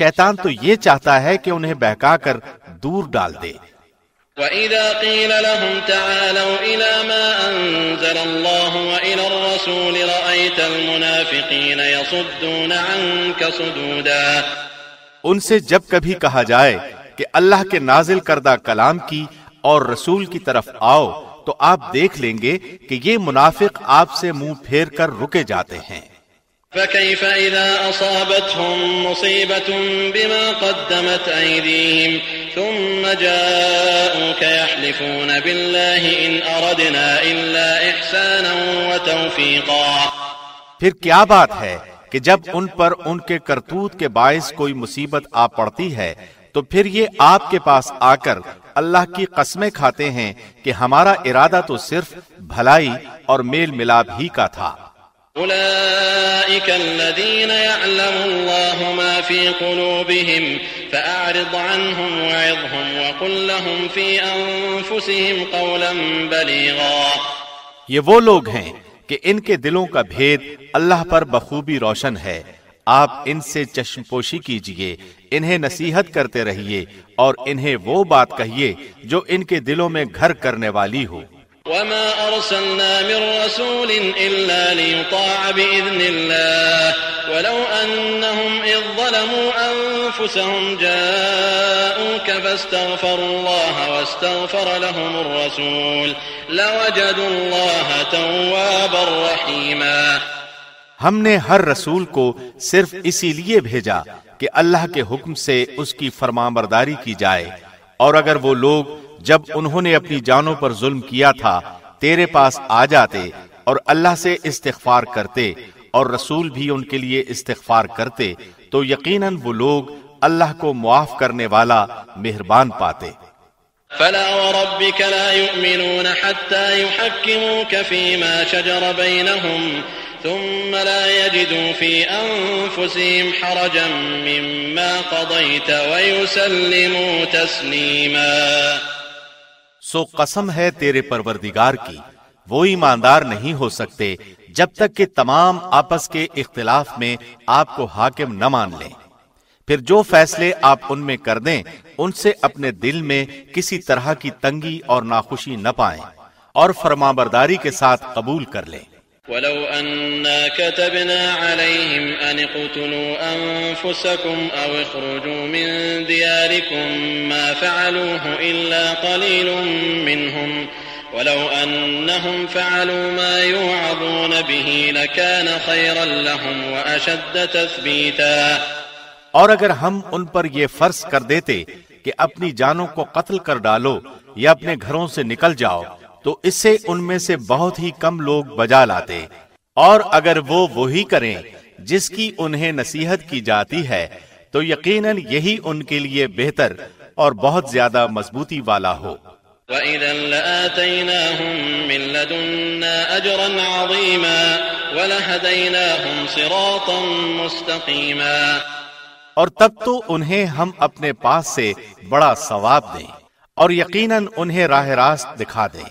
S2: شیطان تو یہ چاہتا ہے کہ انہیں بہکا کر دور ڈال دے
S3: وَإِذَا قِيلَ لَهُمْ تَعَالَوْا إِلَى مَا أَنزَلَ اللَّهُ وَإِلَى الرَّسُولِ رَأَيْتَ الْمُنَافِقِينَ يَصُدُّونَ عَنْكَ صُدُودًا
S2: ان سے جب کبھی کہا جائے کہ اللہ کے نازل کردہ کلام کی اور رسول کی طرف آؤ تو آپ دیکھ لیں گے کہ یہ منافق آپ سے منہ پھیر کر رکے جاتے ہیں
S3: فَكَيْفَ إِذَا أَصَابَتْهُمْ مُصِيبَةٌ بِمَا قَدَّمَتْ أَيْدِيهِمْ ثُمَّ جَاءُوكَ يَحْلِفُونَ بِاللَّهِ إِنْ أَرَدْنَا إِلَّا إِحْسَانًا وَتَوْفِيقًا
S2: پھر کیا بات ہے کہ جب ان پر ان کے کرتوت کے باعث کوئی مصیبت آ پڑتی ہے تو پھر یہ آپ کے پاس آ کر اللہ کی قسمیں کھاتے ہیں کہ ہمارا ارادہ تو صرف بھلائی اور میل ملاب ہی کا تھا یہ وہ لوگ ہیں کہ ان کے دلوں کا بھید اللہ پر بخوبی روشن ہے آپ ان سے چشم پوشی کیجئے انہیں نصیحت کرتے رہیے اور انہیں وہ بات کہیے جو ان کے دلوں میں گھر کرنے والی ہو
S3: وما أرسلنا من رسول إلا ليطاع بإذن الله ولو أنهم إذ ظلموا أنفسهم جاءوك فاستغفروا الله واستغفر لهم الرسول لوجدوا الله توابا رحيما
S2: ہم نے ہر رسول کو صرف اسی لیے بھیجا کہ اللہ کے حکم سے اس کی فرما برداری کی جائے اور اگر وہ لوگ جب انہوں نے اپنی جانوں پر ظلم کیا تھا تیرے پاس آ جاتے اور اللہ سے استغفار کرتے اور رسول بھی ان کے لیے استغفار کرتے تو یقیناً وہ لوگ اللہ کو معاف کرنے والا مہربان پاتے
S3: فلا وربك لا يؤمنون حتى يحكموك فيما شجر بينهم ثم لا يجدوا في أنفسهم حرجا مما قضيت ويسلموا
S2: تسليما سو قسم ہے تیرے پروردگار کی وہ ایماندار نہیں ہو سکتے جب تک کہ تمام آپس کے اختلاف میں آپ کو حاکم نہ مان لیں پھر جو فیصلے آپ ان میں کر دیں ان سے اپنے دل میں کسی طرح کی تنگی اور ناخوشی نہ پائیں اور فرما برداری کے ساتھ قبول کر لیں
S3: ولو أنا كتبنا عليهم أن اقتلوا أنفسكم أو اخرجوا من دياركم ما فعلوه إلا قليل منهم ولو أنهم فعلوا ما يوعظون به لكان خيرا لهم وأشد تثبيتا
S2: اور اگر ہم ان پر یہ فرض کر دیتے کہ اپنی جانوں کو قتل کر ڈالو یا اپنے گھروں سے نکل جاؤ تو اس سے ان میں سے بہت ہی کم لوگ بجا لاتے اور اگر وہ وہی کریں جس کی انہیں نصیحت کی جاتی ہے تو یقیناً یہی ان کے لیے بہتر اور بہت زیادہ مضبوطی والا ہو اور تب تو انہیں ہم اپنے پاس سے بڑا ثواب دیں اور یقیناً انہیں راہ راست دکھا دیں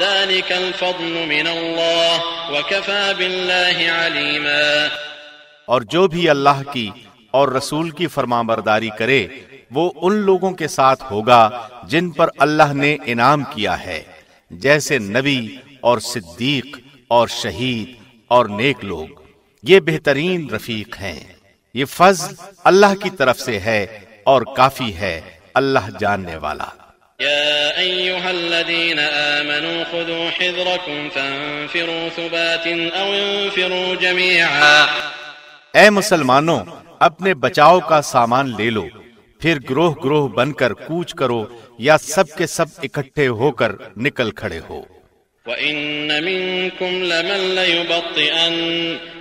S3: ذلك الفضل من الله وكفى بالله عليما
S2: اور جو بھی اللہ کی اور رسول کی فرما برداری کرے وہ ان لوگوں کے ساتھ ہوگا جن پر اللہ نے انعام کیا ہے جیسے نبی اور صدیق اور شہید اور نیک لوگ یہ بہترین رفیق ہیں یہ فض اللہ کی طرف سے ہے اور کافی ہے اللہ جاننے والا
S3: يا أيها الذين آمنوا خذوا حذركم فانفروا ثبات أو انفروا جميعا
S2: اے مسلمانوں اپنے بچاؤ کا سامان لے لو پھر گروہ گروہ بن کر کوچ کرو یا سب کے سب اکٹھے ہو کر نکل کھڑے ہو
S3: وَإِنَّ مِنْكُمْ لَمَنْ لَيُبَطِّئَنَّ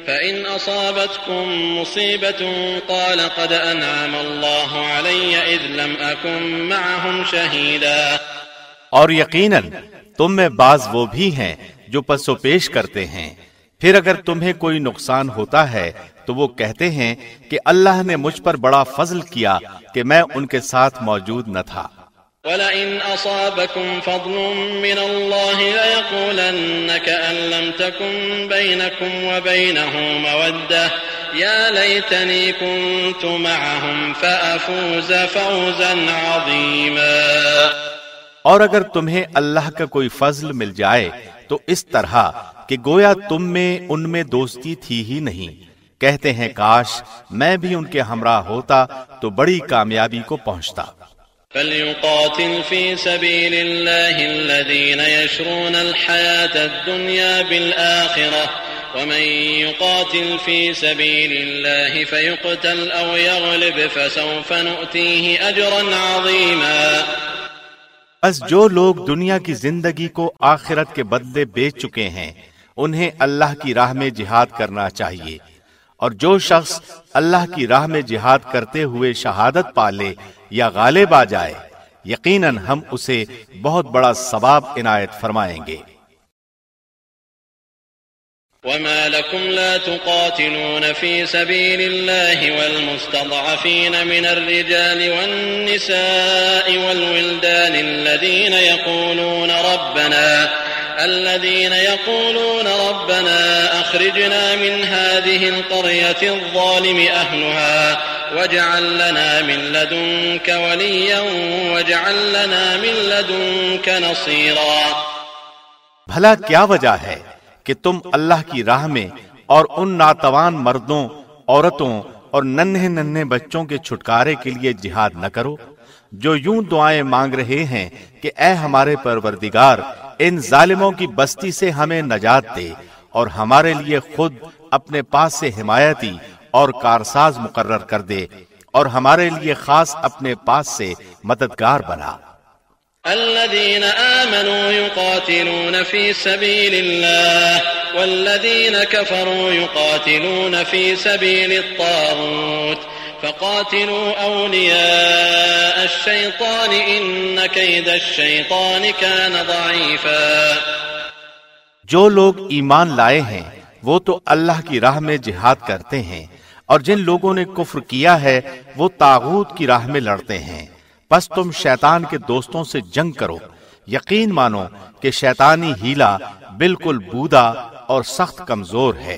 S3: فَإِنْ أَصَابَتْكُمْ مُصِيبَةٌ قَالَ قَدْ أَنْعَمَ اللَّهُ عَلَيَّ إِذْ لَمْ أَكُمْ مَعَهُمْ شَهِيدًا
S2: اور یقیناً تم میں بعض وہ بھی ہیں جو پسو پیش کرتے ہیں پھر اگر تمہیں کوئی نقصان ہوتا ہے تو وہ کہتے ہیں کہ اللہ نے مجھ پر بڑا فضل کیا کہ میں ان کے ساتھ موجود نہ تھا
S3: ولئن أصابكم فضل من الله ليقولنك أن لم تكن بينكم وبينه مودة يا ليتني كنت معهم فأفوز فوزا عظيما
S2: اور اگر تمہیں اللہ کا کوئی فضل مل جائے تو اس طرح کہ گویا تم میں ان میں دوستی تھی ہی نہیں کہتے ہیں کاش میں بھی ان کے ہمراہ ہوتا تو بڑی کامیابی کو پہنچتا
S3: فليقاتل في سبيل الله الذين يشرون الحياة الدنيا بالآخرة ومن يقاتل في سبيل الله فيقتل أو يغلب فسوف نؤتيه أجرا عظيما
S2: بس جو لوگ دنیا کی زندگی کو آخرت کے بدلے بیچ چکے ہیں انہیں اللہ کی راہ میں جہاد کرنا چاہیے اور جو شخص اللہ کی راہ میں جہاد کرتے ہوئے شہادت پا لے یا غالب آ جائے یقیناً ہم اسے بہت بڑا ثواب عنایت فرمائیں گے وما لكم لا
S3: تقاتلون في سبيل الله والمستضعفين من الرجال والنساء والولدان الذين يقولون ربنا الذين يقولون ربنا أخرجنا من هذه القرية الظالم أهلها واجعل لنا من لدنك وليا واجعل لنا من لدنك نصيرا
S2: بھلا کیا وجہ ہے کہ تم اللہ کی راہ میں اور ان ناتوان مردوں عورتوں اور ننھے ننھے بچوں کے چھٹکارے کے لیے جہاد نہ کرو جو یوں دعائیں مانگ رہے ہیں کہ اے ہمارے پروردگار ان ظالموں کی بستی سے ہمیں نجات دے اور ہمارے لیے خود اپنے پاس سے حمایتی اور کارساز مقرر کر دے اور ہمارے لیے خاص اپنے پاس سے مددگار بنا
S3: الذين آمنوا يقاتلون في سبيل الله والذين كفروا يقاتلون في سبيل الطاغوت فقاتلوا أولياء الشيطان إن كيد الشيطان كان ضعيفاً
S2: جو لوگ ایمان لائے ہیں وہ تو اللہ کی راہ میں جہاد کرتے ہیں اور جن لوگوں نے کفر کیا ہے وہ تاغوت کی راہ میں لڑتے ہیں پس تم شیطان کے دوستوں سے جنگ کرو یقین مانو کہ شیطانی ہیلا بالکل بودا اور سخت کمزور ہے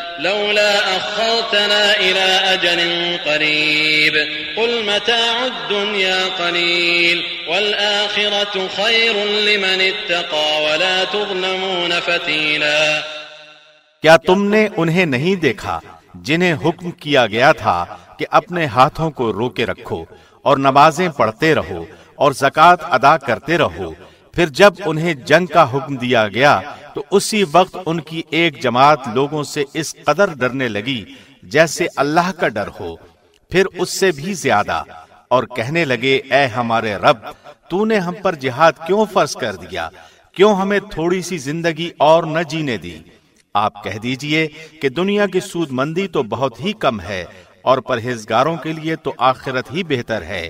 S3: لولا أخرتنا إلى أجل قريب قل متاع الدنيا قليل والآخرة خير لمن اتقى ولا تظلمون فتيلا
S2: کیا تم نے انہیں نہیں دیکھا جنہیں حکم کیا گیا تھا کہ اپنے ہاتھوں کو روکے رکھو اور نمازیں پڑھتے رہو اور زکوٰۃ ادا کرتے رہو پھر جب انہیں جنگ کا حکم دیا گیا تو اسی وقت ان کی ایک جماعت لوگوں سے اس اس قدر ڈرنے لگی جیسے اللہ کا ڈر ہو پھر سے بھی زیادہ اور کہنے لگے اے ہمارے رب تو نے ہم پر جہاد کیوں فرض کر دیا کیوں ہمیں تھوڑی سی زندگی اور نہ جینے دی آپ کہہ دیجئے کہ دنیا کی سود مندی تو بہت ہی کم ہے اور پرہیزگاروں کے لیے تو آخرت ہی بہتر ہے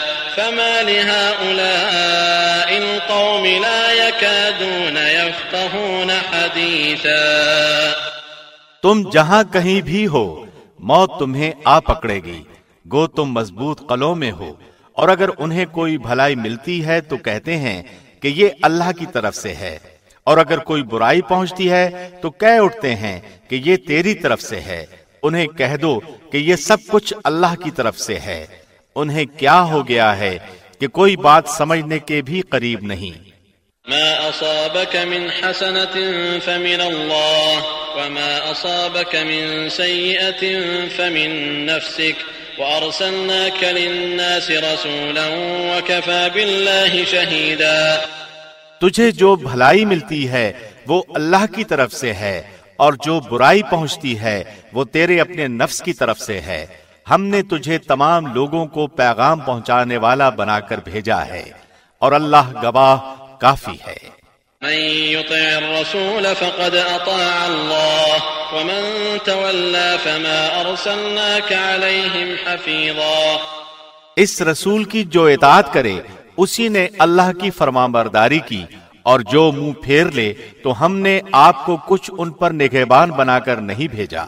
S3: فما لهؤلاء القوم لا يكادون يفقهون حديثا
S2: تم جہاں کہیں بھی ہو موت تمہیں آ پکڑے گی گو تم مضبوط قلوں میں ہو اور اگر انہیں کوئی بھلائی ملتی ہے تو کہتے ہیں کہ یہ اللہ کی طرف سے ہے اور اگر کوئی برائی پہنچتی ہے تو کہہ اٹھتے ہیں کہ یہ تیری طرف سے ہے انہیں کہہ دو کہ یہ سب کچھ اللہ کی طرف سے ہے انہیں کیا ہو گیا ہے کہ کوئی بات سمجھنے کے بھی قریب نہیں
S3: ما اصابك من حسنة فمن الله وما اصابك من سيئة فمن نفسك وارسلناك للناس رسولا وكفى بالله شهيدا
S2: تجھے جو بھلائی ملتی ہے وہ اللہ کی طرف سے ہے اور جو برائی پہنچتی ہے وہ تیرے اپنے نفس کی طرف سے ہے ہم نے تجھے تمام لوگوں کو پیغام پہنچانے والا بنا کر بھیجا ہے اور اللہ گواہ کافی ہے
S3: من يطع الرسول فقد الله ومن تولى فما عليهم حفيظا
S2: اس رسول کی جو اطاعت کرے اسی نے اللہ کی فرمانبرداری کی اور جو منہ پھیر لے تو ہم نے آپ کو کچھ ان پر نگہبان بنا کر نہیں بھیجا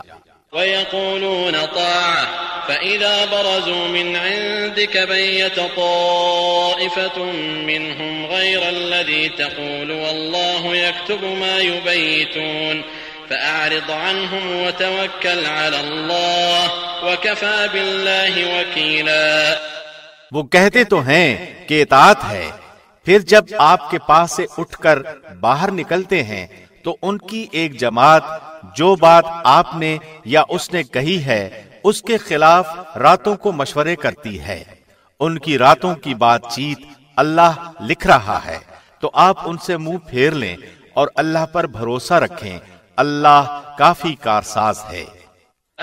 S3: ويقولون طاعة فإذا برزوا من عندك بيت طائفة منهم غير الذي تقول والله يكتب ما يبيتون فأعرض عنهم وتوكل على الله وكفى بالله وكيلا
S2: وہ کہتے تو ہیں کہ اطاعت ہے پھر جب آپ کے پاس سے اٹھ کر باہر نکلتے ہیں تو ان کی ایک جماعت جو بات آپ نے یا اس نے کہی ہے اس کے خلاف راتوں کو مشورے کرتی ہے ان کی راتوں کی بات چیت اللہ لکھ رہا ہے تو آپ ان سے منہ پھیر لیں اور اللہ پر بھروسہ رکھیں اللہ کافی کارساز ہے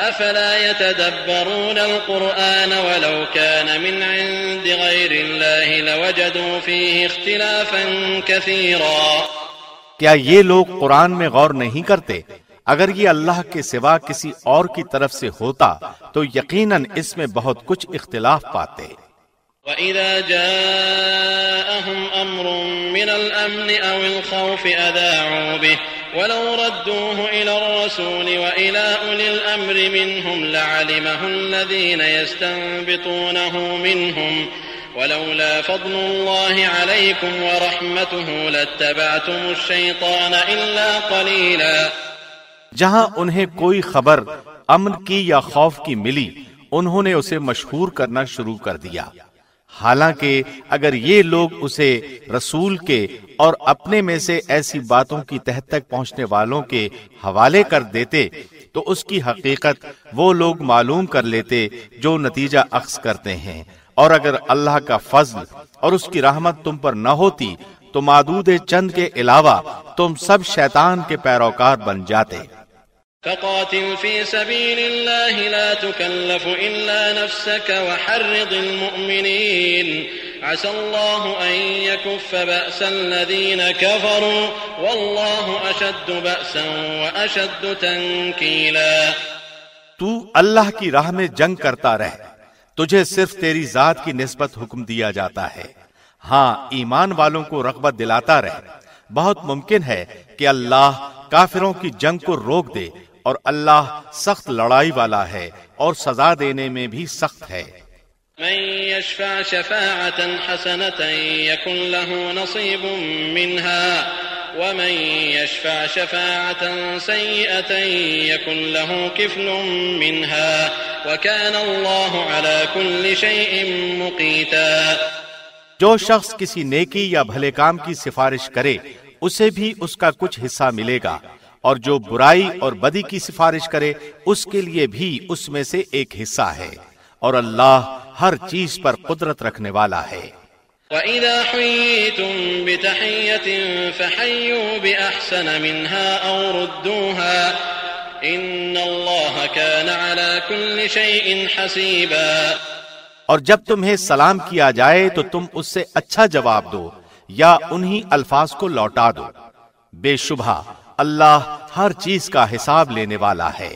S3: افلا يتدبرون القرآن ولو كان من عند غير الله لوجدوا فيه اختلافا كثيرا
S2: کیا یہ لوگ قرآن میں غور نہیں کرتے اگر یہ اللہ کے سوا کسی اور کی طرف سے ہوتا تو یقیناً اس میں بہت کچھ اختلاف پاتے
S3: وَإِذَا جَاءَهُمْ أَمْرٌ مِّنَ الْأَمْنِ أَوِ الْخَوْفِ أَذَاعُوا بِهِ وَلَوْ رَدُّوهُ إِلَى الرَّسُولِ وَإِلَى أُولِي الْأَمْرِ مِنْهُمْ لَعَلِمَهُ الَّذِينَ يَسْتَنْبِطُونَهُ مِنْهُمْ ولولا فضل الله عليكم ورحمته لاتبعتم الشيطان الا قليلا
S2: جہاں انہیں کوئی خبر امن کی یا خوف کی ملی انہوں نے اسے مشہور کرنا شروع کر دیا حالانکہ اگر یہ لوگ اسے رسول کے اور اپنے میں سے ایسی باتوں کی تحت تک پہنچنے والوں کے حوالے کر دیتے تو اس کی حقیقت وہ لوگ معلوم کر لیتے جو نتیجہ اخذ کرتے ہیں اور اگر اللہ کا فضل اور اس کی رحمت تم پر نہ ہوتی تو مادود چند کے علاوہ تم سب شیطان کے پیروکار بن جاتے
S3: فقاتل فی سبیل اللہ لا تکلف الا نفسك وحرض المؤمنین عسى الله أن يكف بأس الذين كفروا والله أشد بأسا وأشد تنكيلا
S2: تو اللہ کی راہ میں جنگ کرتا رہے تجھے صرف تیری ذات کی نسبت حکم دیا جاتا ہے ہاں ایمان والوں کو رغبت دلاتا رہ بہت ممکن ہے کہ اللہ کافروں کی جنگ کو روک دے اور اللہ سخت لڑائی والا ہے اور سزا دینے میں بھی سخت ہے
S3: من يشفع شفاعة حسنة له نصيب منها ومن يشفع شفاعة سيئة يكن له كفل منها وكان الله على كل شيء مقيتا
S2: جو شخص کسی نیکی یا بھلے کام کی سفارش کرے اسے بھی اس کا کچھ حصہ ملے گا اور جو برائی اور بدی کی سفارش کرے اس کے لیے بھی اس میں سے ایک حصہ ہے اور اللہ ہر چیز پر قدرت رکھنے والا ہے
S3: وَإِذَا حُيِّيتُمْ بِتَحِيَّةٍ فَحَيُّوا بِأَحْسَنَ مِنْهَا أَوْ رُدُّوهَا إِنَّ اللَّهَ كَانَ عَلَى كُلِّ شَيْءٍ حَسِيبًا
S2: اور جب تمہیں سلام کیا جائے تو تم اس سے اچھا جواب دو یا انہی الفاظ کو لوٹا دو بے شبہ اللہ ہر چیز کا حساب لینے والا ہے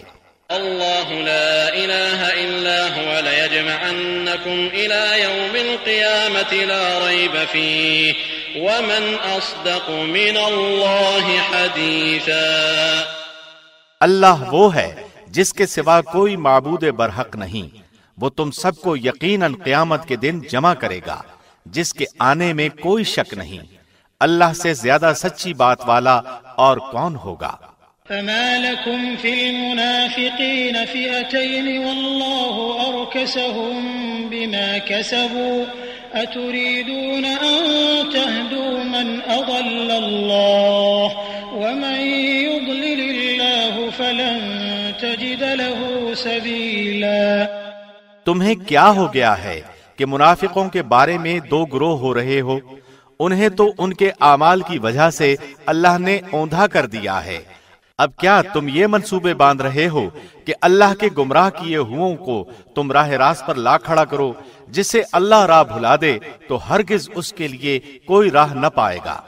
S3: اللہ لا الہ الا ہوا لیجمعن إلى يوم القيامة لا ريب فيه ومن أصدق من الله حديثا
S2: اللہ وہ ہے جس کے سوا کوئی معبود برحق نہیں وہ تم سب کو یقیناً قیامت کے دن جمع کرے گا جس کے آنے میں کوئی شک نہیں اللہ سے زیادہ سچی بات والا اور کون ہوگا
S1: فما لكم في المنافقين فئتين والله أركسهم بما كسبوا أتريدون أن تهدوا من أضل الله الله ومن يضلل فلن تجد له سبيلا
S2: تمہیں کیا ہو گیا ہے کہ منافقوں کے بارے میں دو گروہ ہو رہے ہو انہیں تو ان کے اعمال کی وجہ سے اللہ نے اوندھا کر دیا ہے اب کیا تم یہ منصوبے باندھ رہے ہو کہ اللہ کے گمراہ کیے ہوں کو تم راہ راست پر لا کھڑا کرو جسے اللہ راہ بھلا دے تو ہرگز اس کے لیے کوئی راہ نہ پائے گا